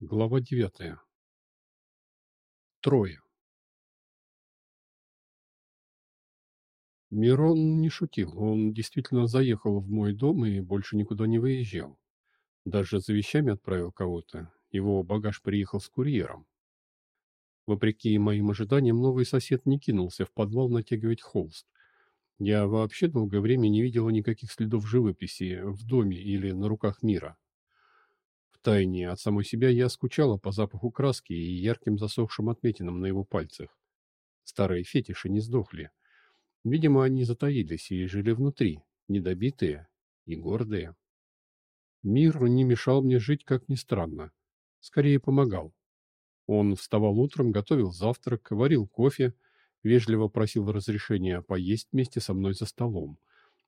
Глава девятая. Трое. Мирон не шутил. Он действительно заехал в мой дом и больше никуда не выезжал. Даже за вещами отправил кого-то. Его багаж приехал с курьером. Вопреки моим ожиданиям, новый сосед не кинулся в подвал натягивать холст. Я вообще долгое время не видела никаких следов живописи в доме или на руках мира. Втайне от самой себя я скучала по запаху краски и ярким засохшим отметинам на его пальцах. Старые фетиши не сдохли. Видимо, они затаились и жили внутри, недобитые и гордые. Мир не мешал мне жить, как ни странно. Скорее помогал. Он вставал утром, готовил завтрак, варил кофе, вежливо просил разрешения поесть вместе со мной за столом.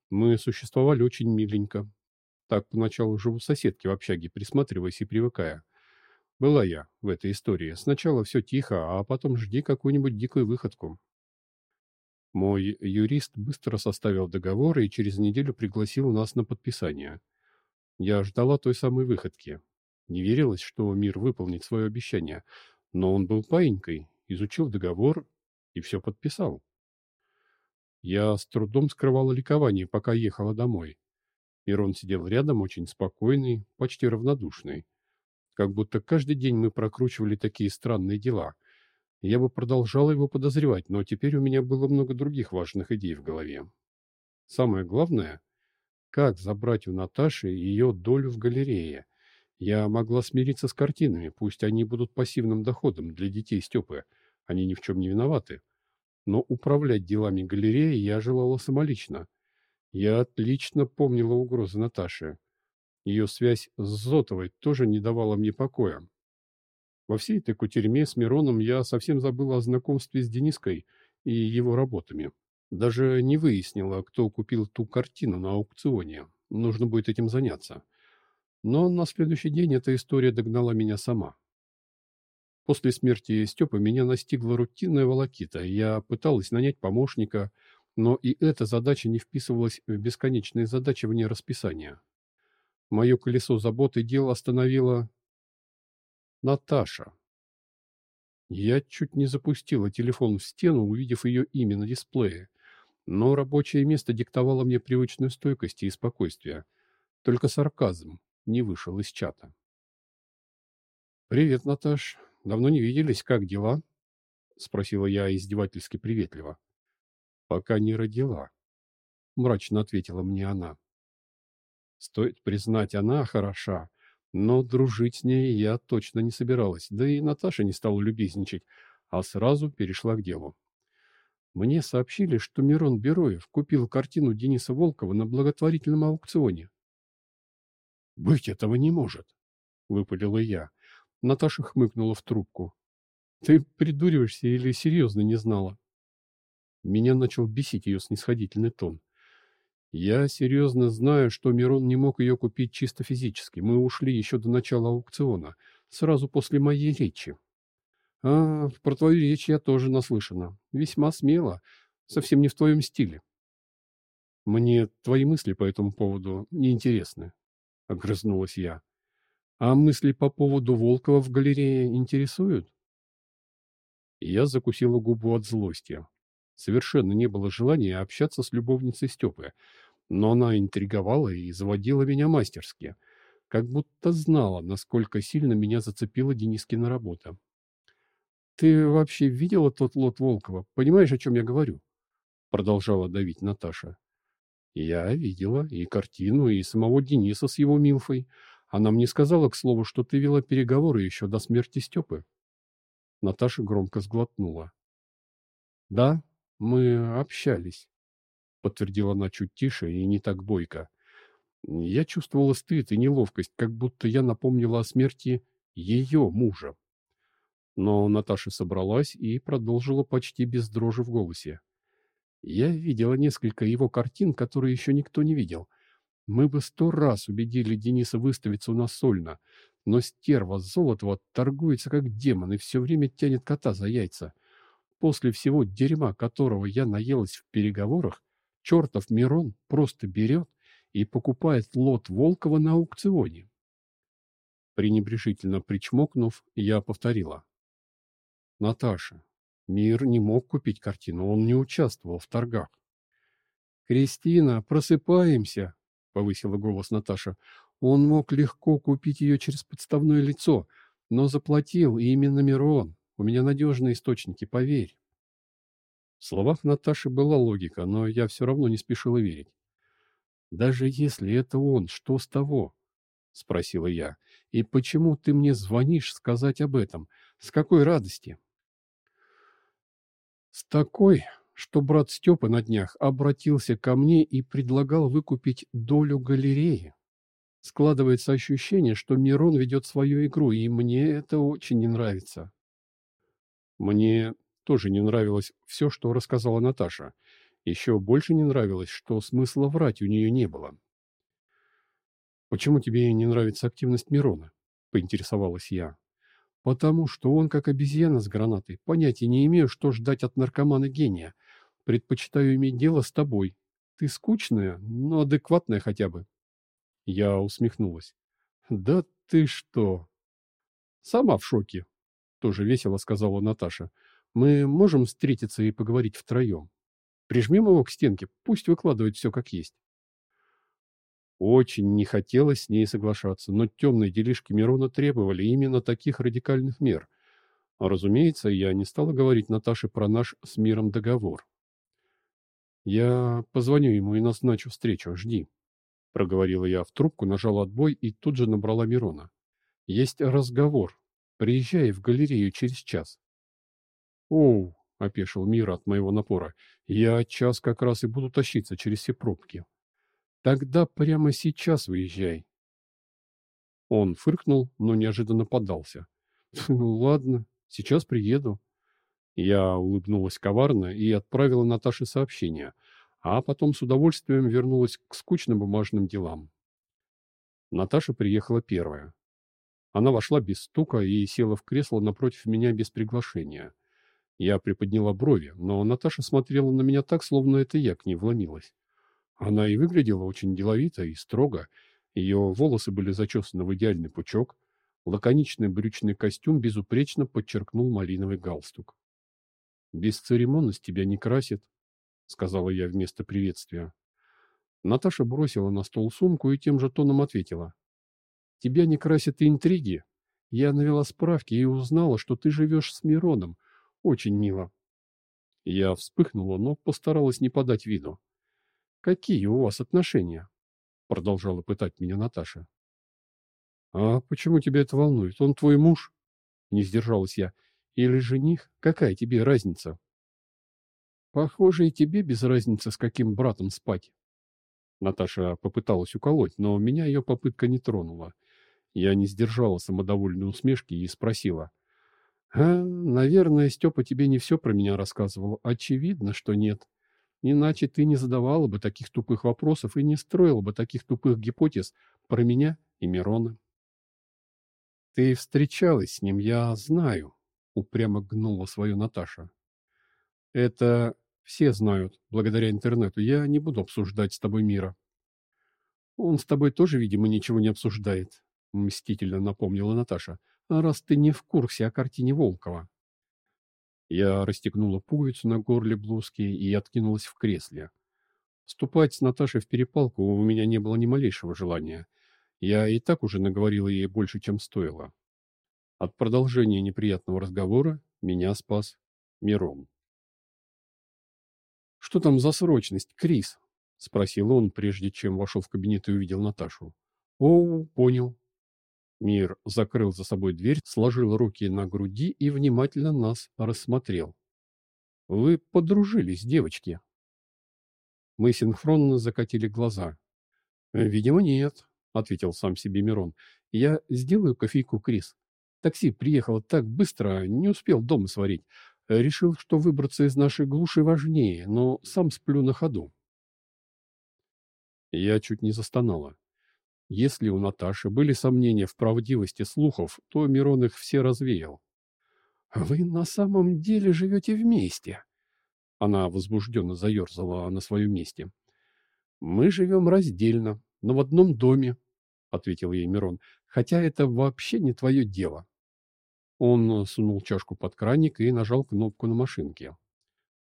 Мы существовали очень миленько, так поначалу живу соседки в общаге, присматриваясь и привыкая. Была я в этой истории. Сначала все тихо, а потом жди какую-нибудь дикую выходку. Мой юрист быстро составил договор и через неделю пригласил нас на подписание. Я ждала той самой выходки. Не верилось, что мир выполнит свое обещание, но он был паинькой, изучил договор и все подписал. Я с трудом скрывала ликование, пока ехала домой. Мирон сидел рядом, очень спокойный, почти равнодушный. Как будто каждый день мы прокручивали такие странные дела. Я бы продолжал его подозревать, но теперь у меня было много других важных идей в голове. Самое главное, как забрать у Наташи ее долю в галерее. Я могла смириться с картинами, пусть они будут пассивным доходом для детей Степы, они ни в чем не виноваты. Но управлять делами галереи я желала самолично – я отлично помнила угрозы Наташи. Ее связь с Зотовой тоже не давала мне покоя. Во всей этой кутерьме с Мироном я совсем забыла о знакомстве с Дениской и его работами. Даже не выяснила, кто купил ту картину на аукционе. Нужно будет этим заняться. Но на следующий день эта история догнала меня сама. После смерти Степы меня настигла рутинная волокита. Я пыталась нанять помощника, но и эта задача не вписывалась в бесконечные задачи вне расписания. Мое колесо заботы дел остановила Наташа. Я чуть не запустила телефон в стену, увидев ее имя на дисплее, но рабочее место диктовало мне привычную стойкость и спокойствие. Только сарказм не вышел из чата. «Привет, Наташ. Давно не виделись. Как дела?» — спросила я издевательски приветливо пока не родила», — мрачно ответила мне она. Стоит признать, она хороша, но дружить с ней я точно не собиралась, да и Наташа не стала любезничать, а сразу перешла к делу. Мне сообщили, что Мирон Бероев купил картину Дениса Волкова на благотворительном аукционе. «Быть этого не может», — выпалила я. Наташа хмыкнула в трубку. «Ты придуриваешься или серьезно не знала?» Меня начал бесить ее снисходительный тон. Я серьезно знаю, что Мирон не мог ее купить чисто физически. Мы ушли еще до начала аукциона, сразу после моей речи. А, про твою речь я тоже наслышана. Весьма смело, совсем не в твоем стиле. Мне твои мысли по этому поводу неинтересны, — огрызнулась я. А мысли по поводу Волкова в галерее интересуют? Я закусила губу от злости. Совершенно не было желания общаться с любовницей Степы, но она интриговала и заводила меня мастерски, как будто знала, насколько сильно меня зацепила Денискина работа. «Ты вообще видела тот лот Волкова? Понимаешь, о чем я говорю?» Продолжала давить Наташа. «Я видела и картину, и самого Дениса с его Милфой. Она мне сказала, к слову, что ты вела переговоры еще до смерти Степы». Наташа громко сглотнула. «Да, «Мы общались», — подтвердила она чуть тише и не так бойко. Я чувствовала стыд и неловкость, как будто я напомнила о смерти ее мужа. Но Наташа собралась и продолжила почти без дрожи в голосе. Я видела несколько его картин, которые еще никто не видел. Мы бы сто раз убедили Дениса выставиться у нас сольно, но стерва Золотова торгуется как демон и все время тянет кота за яйца. После всего дерьма, которого я наелась в переговорах, чертов Мирон просто берет и покупает лот Волкова на аукционе. Пренебрежительно причмокнув, я повторила. Наташа, мир не мог купить картину, он не участвовал в торгах. «Кристина, просыпаемся!» — повысила голос Наташа. «Он мог легко купить ее через подставное лицо, но заплатил именно Мирон. У меня надежные источники, поверь». В словах Наташи была логика, но я все равно не спешила верить. «Даже если это он, что с того?» — спросила я. «И почему ты мне звонишь сказать об этом? С какой радости?» «С такой, что брат Степа на днях обратился ко мне и предлагал выкупить долю галереи. Складывается ощущение, что Мирон ведет свою игру, и мне это очень не нравится. Мне тоже не нравилось все, что рассказала Наташа. Еще больше не нравилось, что смысла врать у нее не было. «Почему тебе не нравится активность Мирона?» — поинтересовалась я. «Потому что он как обезьяна с гранатой. Понятия не имею, что ждать от наркомана-гения. Предпочитаю иметь дело с тобой. Ты скучная, но адекватная хотя бы. Я усмехнулась. Да ты что? Сама в шоке. Тоже весело сказала Наташа. Мы можем встретиться и поговорить втроем. Прижмем его к стенке, пусть выкладывает все как есть. Очень не хотелось с ней соглашаться, но темные делишки Мирона требовали именно таких радикальных мер. А разумеется, я не стала говорить Наташе про наш с миром договор. «Я позвоню ему и назначу встречу. Жди», — проговорила я в трубку, нажала отбой и тут же набрала Мирона. «Есть разговор. Приезжай в галерею через час». «Оу», — опешил Мира от моего напора, — «я час как раз и буду тащиться через все пробки». «Тогда прямо сейчас выезжай». Он фыркнул, но неожиданно поддался. «Ну ладно, сейчас приеду». Я улыбнулась коварно и отправила Наташе сообщение, а потом с удовольствием вернулась к скучным бумажным делам. Наташа приехала первая. Она вошла без стука и села в кресло напротив меня без приглашения. Я приподняла брови, но Наташа смотрела на меня так, словно это я к ней вломилась. Она и выглядела очень деловито и строго. Ее волосы были зачесаны в идеальный пучок. Лаконичный брючный костюм безупречно подчеркнул малиновый галстук. «Бесцеремонность тебя не красит», — сказала я вместо приветствия. Наташа бросила на стол сумку и тем же тоном ответила. «Тебя не красят и интриги. Я навела справки и узнала, что ты живешь с Мироном. Очень мило». Я вспыхнула, но постаралась не подать виду. «Какие у вас отношения?» — продолжала пытать меня Наташа. «А почему тебя это волнует? Он твой муж?» Не сдержалась я. Или жених? Какая тебе разница? Похоже, и тебе без разницы, с каким братом спать. Наташа попыталась уколоть, но меня ее попытка не тронула. Я не сдержала самодовольной усмешки и спросила. «А, наверное, Степа тебе не все про меня рассказывал. Очевидно, что нет. Иначе ты не задавала бы таких тупых вопросов и не строила бы таких тупых гипотез про меня и Мирона. Ты встречалась с ним, я знаю упрямо гнула свою Наташа. Это все знают, благодаря интернету. Я не буду обсуждать с тобой мира. Он с тобой тоже, видимо, ничего не обсуждает, мстительно напомнила Наташа. Раз ты не в курсе о картине Волкова. Я расстегнула пуговицу на горле блузки и откинулась в кресле. Ступать с Наташей в перепалку у меня не было ни малейшего желания. Я и так уже наговорила ей больше, чем стоило. От продолжения неприятного разговора меня спас Мирон. «Что там за срочность, Крис?» — спросил он, прежде чем вошел в кабинет и увидел Наташу. «О, понял». Мир закрыл за собой дверь, сложил руки на груди и внимательно нас рассмотрел. «Вы подружились, девочки?» Мы синхронно закатили глаза. «Видимо, нет», — ответил сам себе Мирон. «Я сделаю кофейку, Крис. Такси приехало так быстро, не успел дома сварить. Решил, что выбраться из нашей глуши важнее, но сам сплю на ходу. Я чуть не застонала. Если у Наташи были сомнения в правдивости слухов, то Мирон их все развеял. «Вы на самом деле живете вместе?» Она возбужденно заерзала на своем месте. «Мы живем раздельно, но в одном доме. — ответил ей Мирон, — «хотя это вообще не твое дело». Он сунул чашку под краник и нажал кнопку на машинке.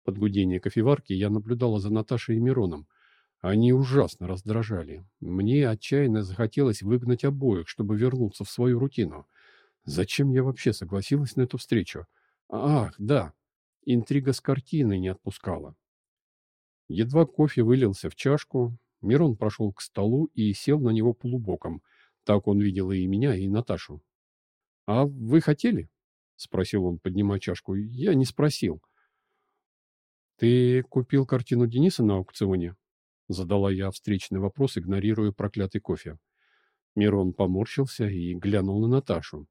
Под гудение кофеварки я наблюдала за Наташей и Мироном. Они ужасно раздражали. Мне отчаянно захотелось выгнать обоих, чтобы вернуться в свою рутину. Зачем я вообще согласилась на эту встречу? Ах, да, интрига с картиной не отпускала. Едва кофе вылился в чашку, Мирон прошел к столу и сел на него полубоком. Так он видел и меня, и Наташу. «А вы хотели?» — спросил он, поднимая чашку. «Я не спросил». «Ты купил картину Дениса на аукционе?» Задала я встречный вопрос, игнорируя проклятый кофе. Мирон поморщился и глянул на Наташу.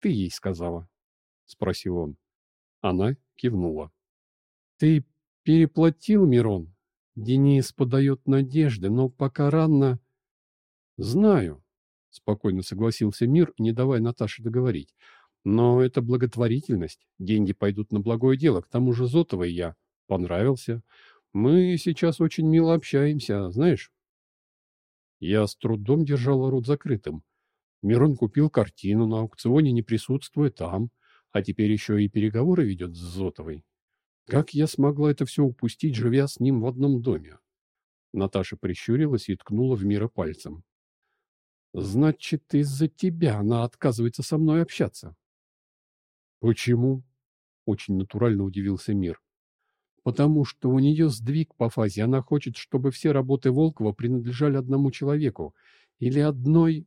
«Ты ей сказала?» — спросил он. Она кивнула. «Ты переплатил, Мирон? Денис подает надежды, но пока рано...» «Знаю», — спокойно согласился Мир, не давая Наташе договорить. «Но это благотворительность. Деньги пойдут на благое дело. К тому же Зотовой я понравился. Мы сейчас очень мило общаемся, знаешь?» Я с трудом держал рот закрытым. Мирон купил картину, на аукционе не присутствуя там, а теперь еще и переговоры ведет с Зотовой. Как я смогла это все упустить, живя с ним в одном доме? Наташа прищурилась и ткнула в Мира пальцем. «Значит, из-за тебя она отказывается со мной общаться». «Почему?» — очень натурально удивился Мир. «Потому что у нее сдвиг по фазе. Она хочет, чтобы все работы Волкова принадлежали одному человеку или одной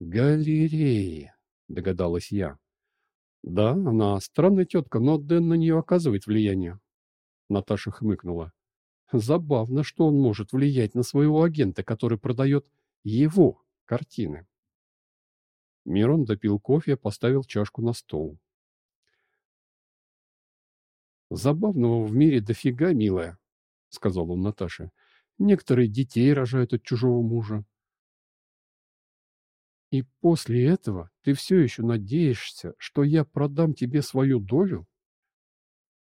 «Галереи», — догадалась я. «Да, она странная тетка, но Дэн на нее оказывает влияние». Наташа хмыкнула. «Забавно, что он может влиять на своего агента, который продает его картины». Мирон допил кофе, поставил чашку на стол. «Забавного в мире дофига, милая», — сказал он Наташе. «Некоторые детей рожают от чужого мужа, и после этого ты все еще надеешься, что я продам тебе свою долю?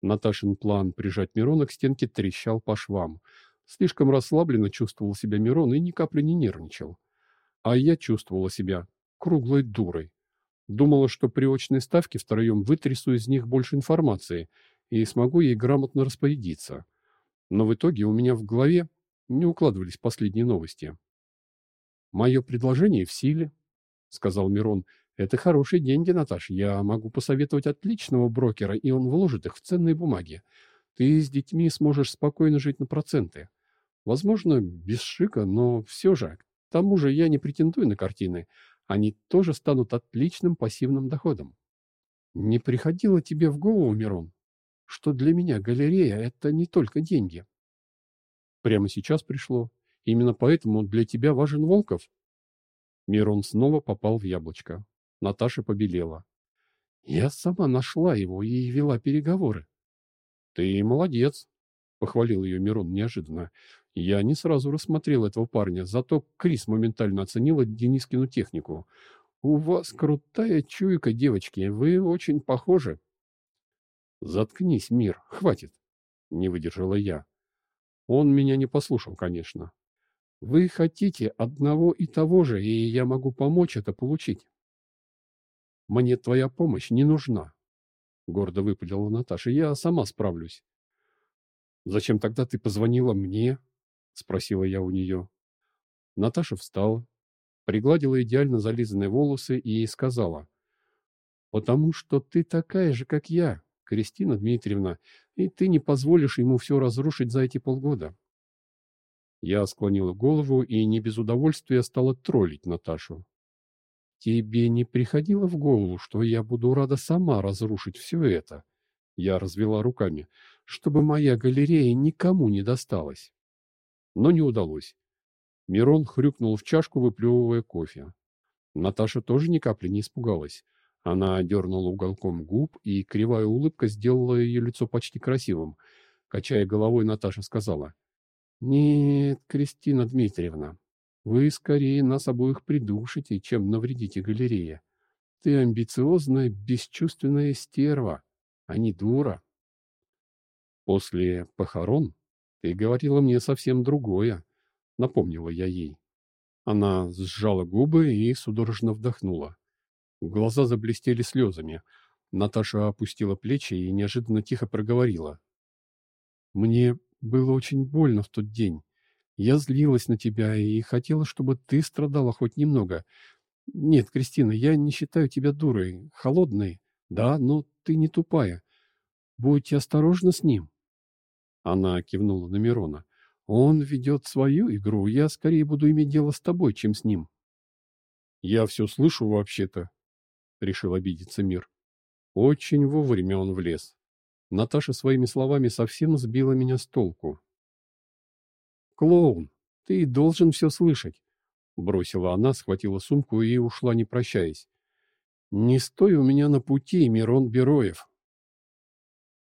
Наташин план прижать Мирона к стенке трещал по швам. Слишком расслабленно чувствовал себя Мирон и ни капли не нервничал. А я чувствовала себя круглой дурой. Думала, что при очной ставке втроем вытрясу из них больше информации и смогу ей грамотно распорядиться. Но в итоге у меня в голове не укладывались последние новости. Мое предложение в силе, — сказал Мирон. «Это хорошие деньги, Наташ. Я могу посоветовать отличного брокера, и он вложит их в ценные бумаги. Ты с детьми сможешь спокойно жить на проценты. Возможно, без шика, но все же. К тому же я не претендую на картины. Они тоже станут отличным пассивным доходом. Не приходило тебе в голову, Мирон, что для меня галерея — это не только деньги? Прямо сейчас пришло. Именно поэтому для тебя важен Волков. Мирон снова попал в яблочко. Наташа побелела. «Я сама нашла его и вела переговоры». «Ты молодец», — похвалил ее Мирон неожиданно. «Я не сразу рассмотрел этого парня, зато Крис моментально оценила Денискину технику. У вас крутая чуйка, девочки, вы очень похожи». «Заткнись, Мир, хватит», — не выдержала я. Он меня не послушал, конечно. Вы хотите одного и того же, и я могу помочь это получить. Мне твоя помощь не нужна, гордо выпалила Наташа. Я сама справлюсь. Зачем тогда ты позвонила мне? спросила я у нее. Наташа встала, пригладила идеально зализанные волосы и сказала. «Потому что ты такая же, как я, Кристина Дмитриевна, и ты не позволишь ему все разрушить за эти полгода. Я склонила голову и не без удовольствия стала троллить Наташу. «Тебе не приходило в голову, что я буду рада сама разрушить все это?» Я развела руками, чтобы моя галерея никому не досталась. Но не удалось. Мирон хрюкнул в чашку, выплевывая кофе. Наташа тоже ни капли не испугалась. Она дернула уголком губ, и кривая улыбка сделала ее лицо почти красивым. Качая головой, Наташа сказала — нет, Кристина Дмитриевна, вы скорее нас обоих придушите, чем навредите галерее. Ты амбициозная, бесчувственная стерва, а не дура. После похорон ты говорила мне совсем другое, напомнила я ей. Она сжала губы и судорожно вдохнула. Глаза заблестели слезами. Наташа опустила плечи и неожиданно тихо проговорила. «Мне было очень больно в тот день. Я злилась на тебя и хотела, чтобы ты страдала хоть немного. Нет, Кристина, я не считаю тебя дурой, холодной, да, но ты не тупая. Будьте осторожны с ним». Она кивнула на Мирона. Он ведет свою игру, я скорее буду иметь дело с тобой, чем с ним. Я все слышу вообще-то, решил обидеться мир. Очень вовремя он влез. Наташа своими словами совсем сбила меня с толку. «Клоун, ты должен все слышать», — бросила она, схватила сумку и ушла, не прощаясь. «Не стой у меня на пути, Мирон Бероев».